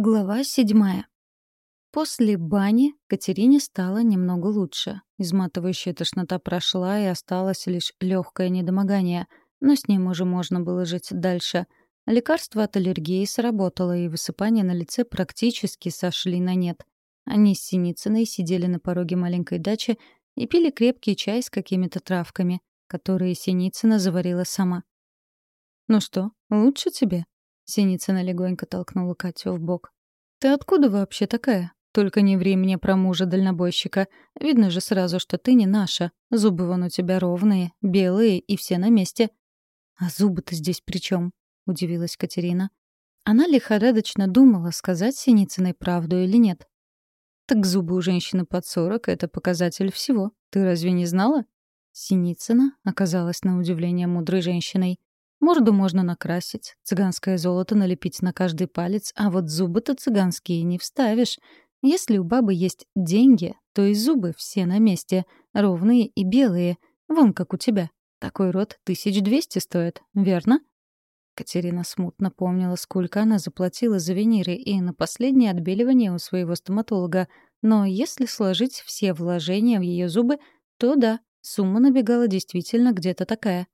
Глава седьмая. После бани Катерине стало немного лучше. Изматывающая тошнота прошла, и осталось лишь легкое недомогание, но с ним уже можно было жить дальше. Лекарство от аллергии сработало, и высыпания на лице практически сошли на нет. Они с Синицыной сидели на пороге маленькой дачи и пили крепкий чай с какими-то травками, которые Синицына заварила сама. «Ну что, лучше тебе?» Синицына легонько толкнула Катю в бок. «Ты откуда вообще такая? Только не ври мне про мужа-дальнобойщика. Видно же сразу, что ты не наша. Зубы вон у тебя ровные, белые и все на месте». «А зубы-то здесь при чем? удивилась Катерина. Она лихорадочно думала, сказать Синицыной правду или нет. «Так зубы у женщины под сорок — это показатель всего. Ты разве не знала?» Синицына оказалась на удивление мудрой женщиной. Морду можно накрасить, цыганское золото налепить на каждый палец, а вот зубы-то цыганские не вставишь. Если у бабы есть деньги, то и зубы все на месте, ровные и белые, вон как у тебя. Такой рот тысяч двести стоит, верно? Катерина смутно помнила, сколько она заплатила за виниры и на последнее отбеливание у своего стоматолога, но если сложить все вложения в ее зубы, то да, сумма набегала действительно где-то такая.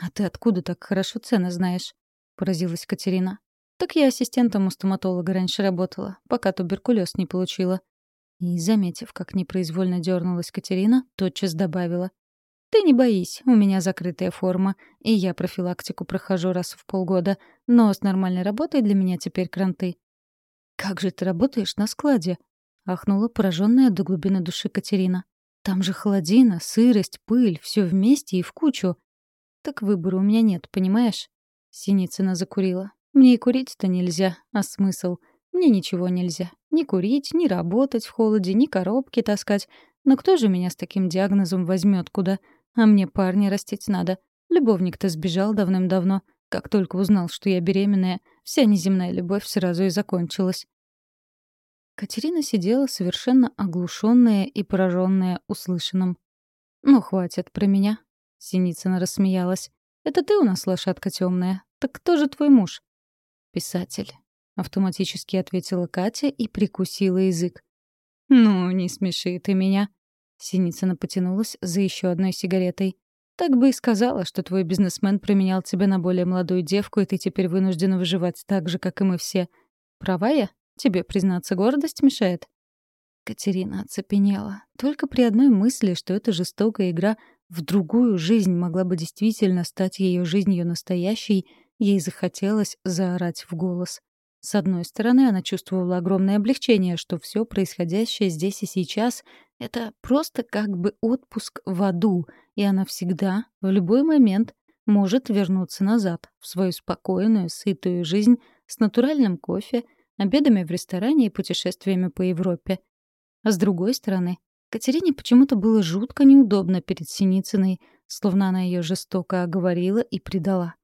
«А ты откуда так хорошо цены знаешь?» — поразилась Катерина. «Так я ассистентом у стоматолога раньше работала, пока туберкулез не получила». И, заметив, как непроизвольно дернулась Катерина, тотчас добавила. «Ты не боись, у меня закрытая форма, и я профилактику прохожу раз в полгода, но с нормальной работой для меня теперь кранты». «Как же ты работаешь на складе?» — ахнула пораженная до глубины души Катерина. «Там же холодина, сырость, пыль, все вместе и в кучу. Так выбора у меня нет, понимаешь? Синицына закурила. Мне и курить-то нельзя, а смысл? Мне ничего нельзя. Ни курить, ни работать в холоде, ни коробки таскать. Но кто же меня с таким диагнозом возьмет куда? А мне парня растить надо. Любовник-то сбежал давным-давно. Как только узнал, что я беременная, вся неземная любовь сразу и закончилась. Катерина сидела совершенно оглушенная и пораженная услышанным. «Ну, хватит про меня. Синицына рассмеялась. «Это ты у нас лошадка темная. Так кто же твой муж?» «Писатель», — автоматически ответила Катя и прикусила язык. «Ну, не смеши ты меня». Синицына потянулась за еще одной сигаретой. «Так бы и сказала, что твой бизнесмен променял тебя на более молодую девку, и ты теперь вынуждена выживать так же, как и мы все. Права я? Тебе, признаться, гордость мешает?» Катерина оцепенела. Только при одной мысли, что эта жестокая игра в другую жизнь могла бы действительно стать ее жизнью настоящей, ей захотелось заорать в голос. С одной стороны, она чувствовала огромное облегчение, что все происходящее здесь и сейчас — это просто как бы отпуск в аду, и она всегда, в любой момент, может вернуться назад, в свою спокойную, сытую жизнь с натуральным кофе, обедами в ресторане и путешествиями по Европе. А с другой стороны, Катерине почему-то было жутко неудобно перед Синицыной, словно она ее жестоко оговорила и предала.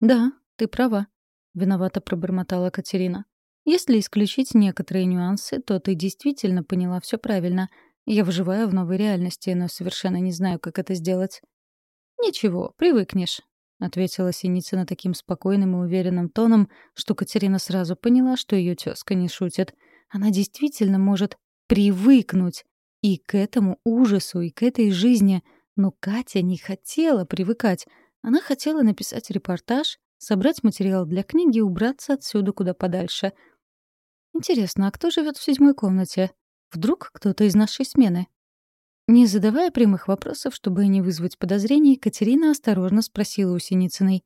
«Да, ты права», — виновато пробормотала Катерина. «Если исключить некоторые нюансы, то ты действительно поняла все правильно. Я выживаю в новой реальности, но совершенно не знаю, как это сделать». «Ничего, привыкнешь», — ответила Синицына таким спокойным и уверенным тоном, что Катерина сразу поняла, что ее тезка не шутит. Она действительно может привыкнуть и к этому ужасу, и к этой жизни. Но Катя не хотела привыкать. Она хотела написать репортаж, собрать материал для книги и убраться отсюда куда подальше. Интересно, а кто живет в седьмой комнате? Вдруг кто-то из нашей смены? Не задавая прямых вопросов, чтобы не вызвать подозрений, Катерина осторожно спросила у Синицыной.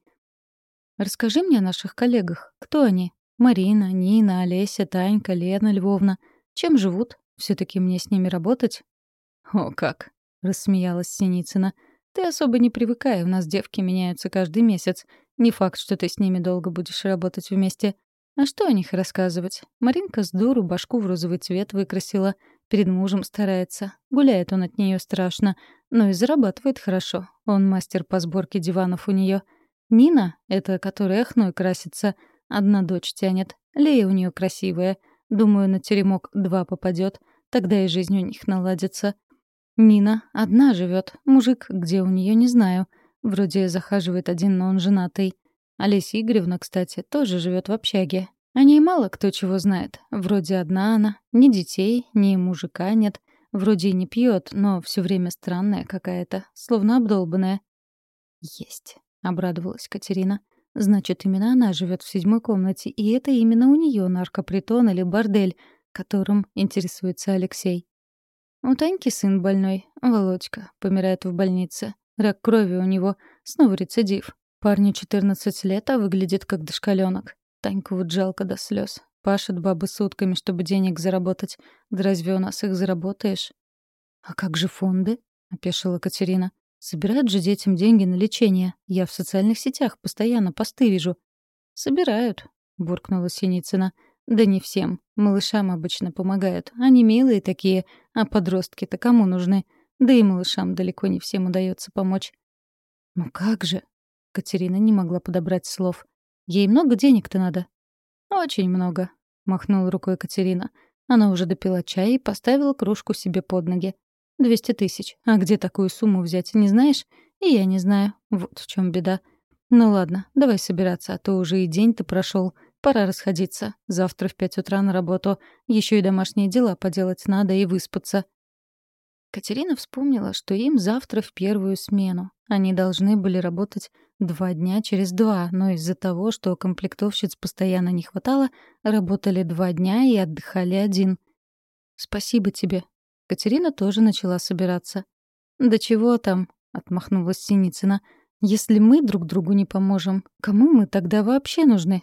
«Расскажи мне о наших коллегах. Кто они? Марина, Нина, Олеся, Танька, Лена Львовна. Чем живут? Все таки мне с ними работать?» «О, как!» — рассмеялась Синицына. «Ты особо не привыкай, у нас девки меняются каждый месяц. Не факт, что ты с ними долго будешь работать вместе. А что о них рассказывать? Маринка с дуру башку в розовый цвет выкрасила. Перед мужем старается. Гуляет он от нее страшно. Но и зарабатывает хорошо. Он мастер по сборке диванов у нее. Нина, это которая хной красится, одна дочь тянет. Лея у нее красивая — Думаю, на теремок два попадет, тогда и жизнь у них наладится. Нина одна живет, мужик где у нее не знаю. Вроде захаживает один, но он женатый. Олеся Игоревна, кстати, тоже живет в общаге. О ней мало кто чего знает. Вроде одна она, ни детей, ни мужика нет. Вроде и не пьет, но все время странная какая-то, словно обдолбанная. «Есть», — обрадовалась Катерина. «Значит, именно она живет в седьмой комнате, и это именно у нее наркопритон или бордель, которым интересуется Алексей». У Таньки сын больной, Володька, помирает в больнице. Рак крови у него, снова рецидив. Парню 14 лет, а выглядит как дошкалёнок. Таньку вот жалко до слез. Пашет бабы сутками, чтобы денег заработать. Да разве у нас их заработаешь? «А как же фонды?» — опешила Катерина. «Собирают же детям деньги на лечение. Я в социальных сетях постоянно посты вижу». «Собирают», — буркнула Синицына. «Да не всем. Малышам обычно помогают. Они милые такие, а подростки-то кому нужны? Да и малышам далеко не всем удается помочь». «Ну как же?» Катерина не могла подобрать слов. «Ей много денег-то надо». «Очень много», — махнула рукой Катерина. Она уже допила чай и поставила кружку себе под ноги. «Двести тысяч. А где такую сумму взять, не знаешь? И я не знаю. Вот в чем беда. Ну ладно, давай собираться, а то уже и день-то прошел. Пора расходиться. Завтра в пять утра на работу. Еще и домашние дела поделать надо и выспаться». Катерина вспомнила, что им завтра в первую смену. Они должны были работать два дня через два, но из-за того, что комплектовщиц постоянно не хватало, работали два дня и отдыхали один. «Спасибо тебе». Катерина тоже начала собираться. «Да чего там?» — отмахнулась Синицына. «Если мы друг другу не поможем, кому мы тогда вообще нужны?